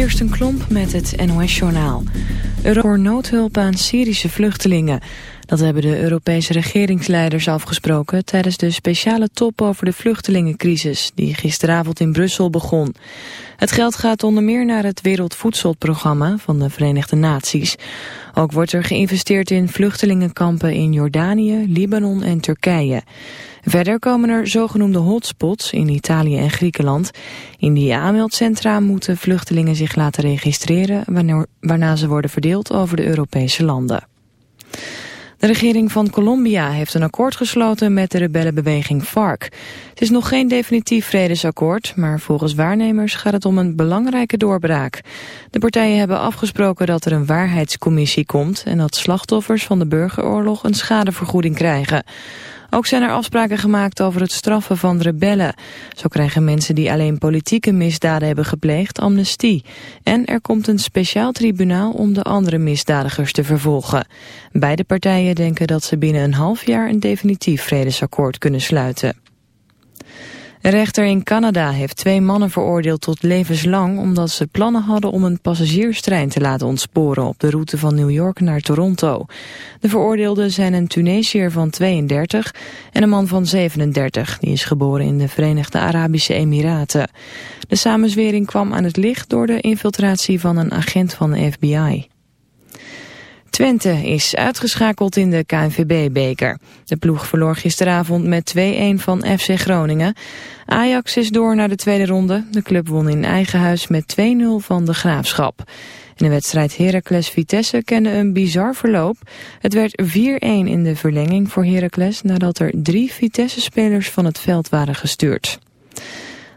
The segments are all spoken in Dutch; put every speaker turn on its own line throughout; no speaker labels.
Kirsten Klomp met het NOS-journaal. Voor noodhulp aan Syrische vluchtelingen. Dat hebben de Europese regeringsleiders afgesproken... tijdens de speciale top over de vluchtelingencrisis... die gisteravond in Brussel begon. Het geld gaat onder meer naar het Wereldvoedselprogramma van de Verenigde Naties. Ook wordt er geïnvesteerd in vluchtelingenkampen in Jordanië, Libanon en Turkije. Verder komen er zogenoemde hotspots in Italië en Griekenland. In die aanmeldcentra moeten vluchtelingen zich laten registreren... waarna ze worden verdeeld over de Europese landen. De regering van Colombia heeft een akkoord gesloten met de rebellenbeweging FARC. Het is nog geen definitief vredesakkoord, maar volgens waarnemers gaat het om een belangrijke doorbraak. De partijen hebben afgesproken dat er een waarheidscommissie komt en dat slachtoffers van de burgeroorlog een schadevergoeding krijgen. Ook zijn er afspraken gemaakt over het straffen van rebellen. Zo krijgen mensen die alleen politieke misdaden hebben gepleegd amnestie. En er komt een speciaal tribunaal om de andere misdadigers te vervolgen. Beide partijen denken dat ze binnen een half jaar een definitief vredesakkoord kunnen sluiten. Een rechter in Canada heeft twee mannen veroordeeld tot levenslang... omdat ze plannen hadden om een passagierstrein te laten ontsporen... op de route van New York naar Toronto. De veroordeelden zijn een Tunesiër van 32 en een man van 37... die is geboren in de Verenigde Arabische Emiraten. De samenzwering kwam aan het licht door de infiltratie van een agent van de FBI. Twente is uitgeschakeld in de KNVB-beker. De ploeg verloor gisteravond met 2-1 van FC Groningen. Ajax is door naar de tweede ronde. De club won in eigen huis met 2-0 van de Graafschap. In de wedstrijd Heracles-Vitesse kende een bizar verloop. Het werd 4-1 in de verlenging voor Heracles nadat er drie Vitesse-spelers van het veld waren gestuurd.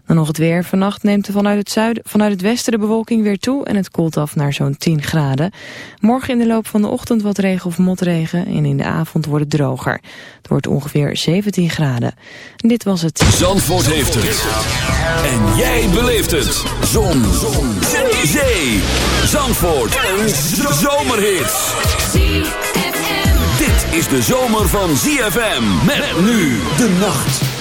Dan nog het weer. Vannacht neemt er vanuit het, zuiden, vanuit het westen de bewolking weer toe en het koelt af naar zo'n 10 graden. Morgen in de loop van de ochtend wat regen of motregen en in de avond wordt het droger. Het wordt ongeveer 17 graden. En dit was het.
Zandvoort heeft het. En jij beleeft het. Zon. Zon. Zee. Zee. Zandvoort. Een zomerhit. Dit is de zomer van ZFM. Met nu de nacht.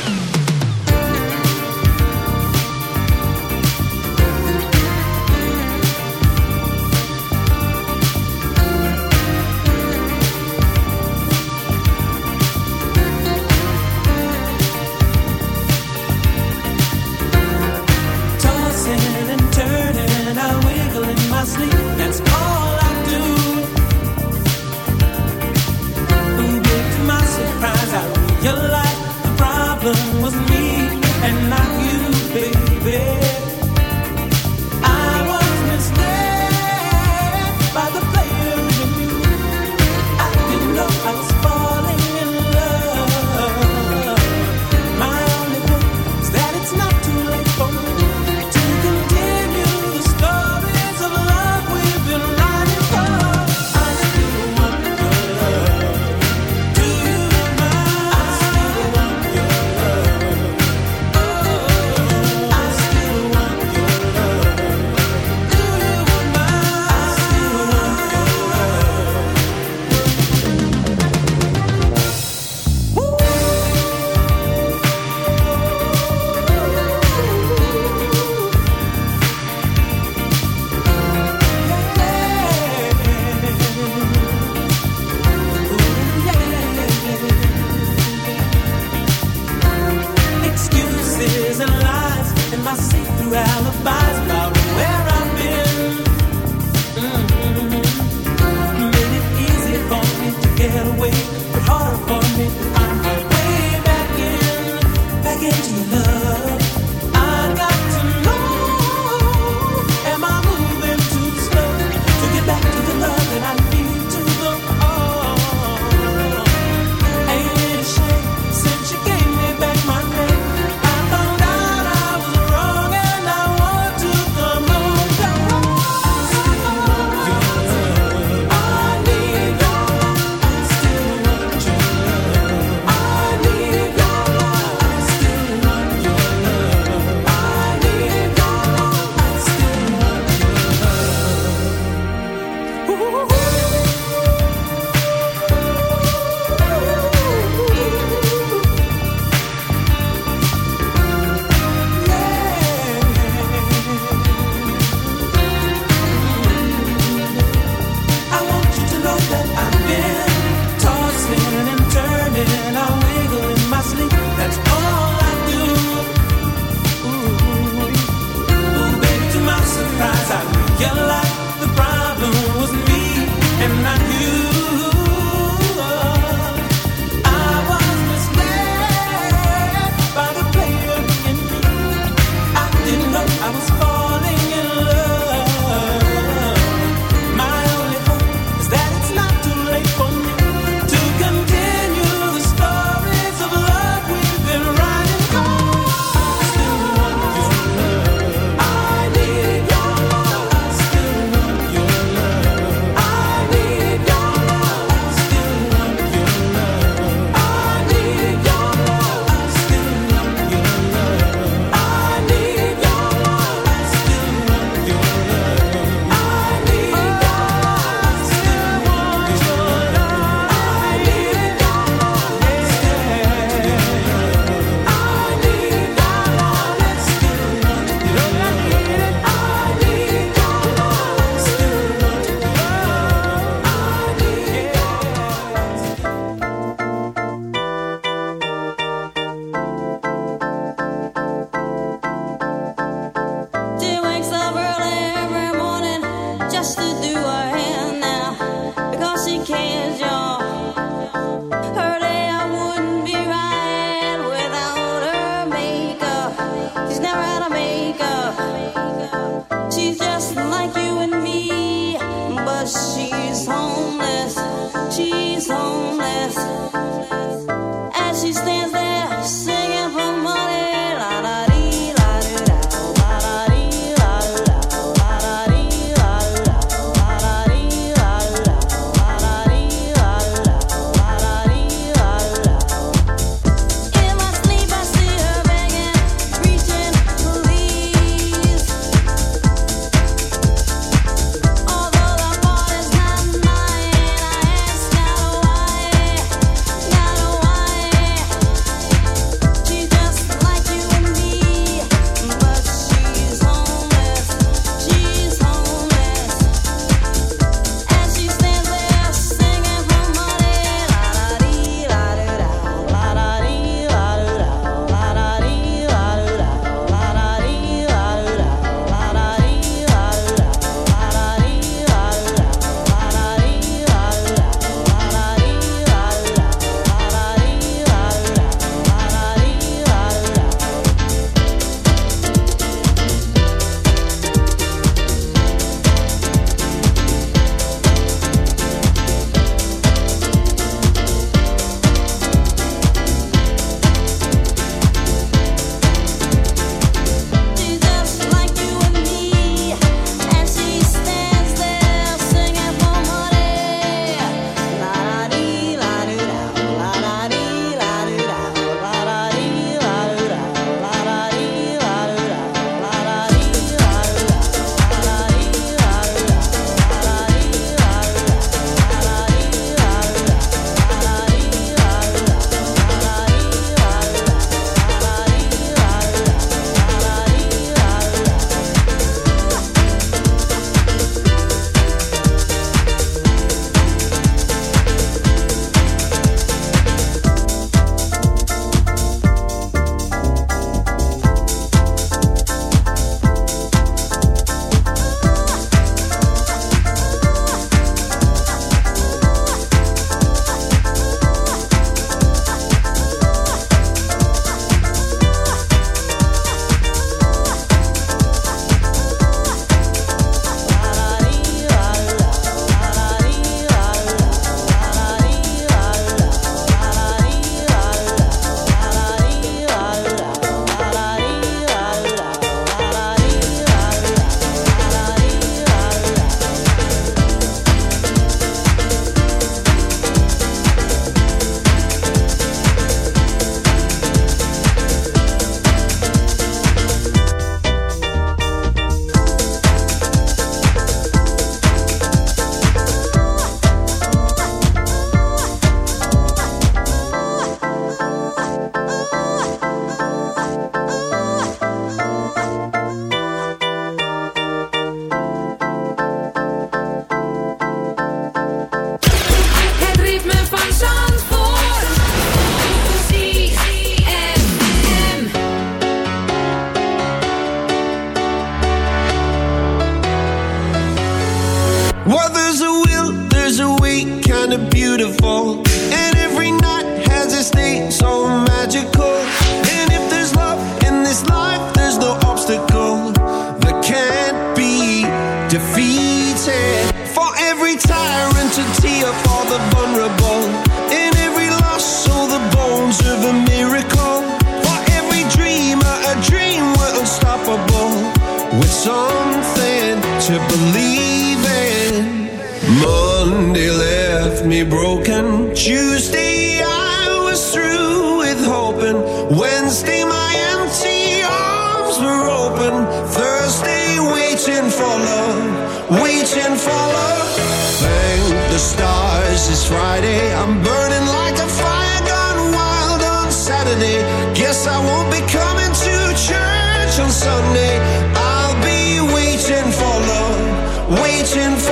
reaching for